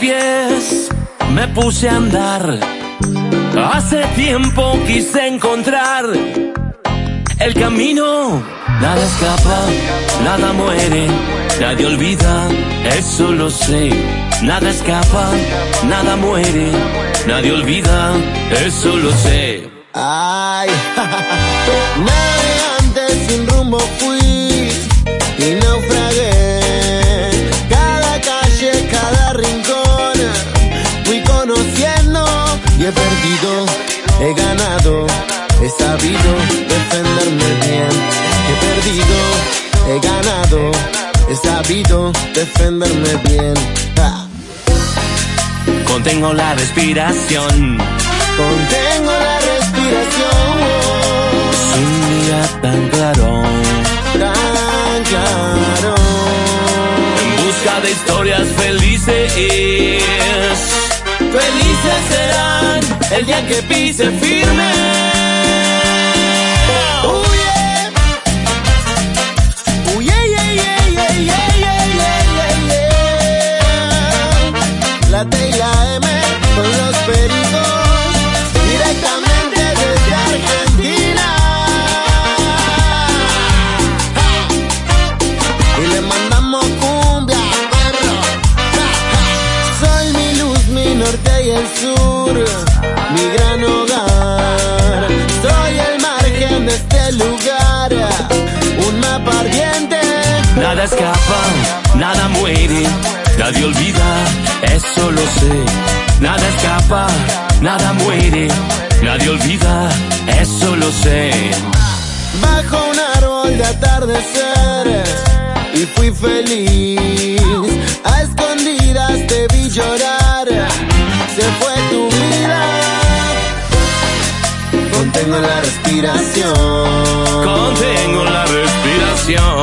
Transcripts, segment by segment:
pies me puse a andar. Hace tiempo quise encontrar el camino. Nada escapa, nada muere, nadie olvida, eso lo sé. Nada escapa, nada muere, nadie olvida, eso lo sé. Ay, he sabido defenderme bien. He perdido, he ganado, he sabido defenderme bien. Contengo la respiración. Contengo la respiración. Es un día tan claro. Tan claro. En busca de historias felices. Felices el día que pise firme. la T y la M con los pericos Nada escapa, nada muere, nadie olvida eso lo sé. Nada escapa, nada muere, nadie olvida, eso lo sé. Bajo un árbol de atardecer y fui feliz. A escondidas te vi llorar, se fue tu vida. Contengo la respiración. Contengo la respiración.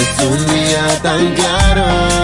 Es un día tan claro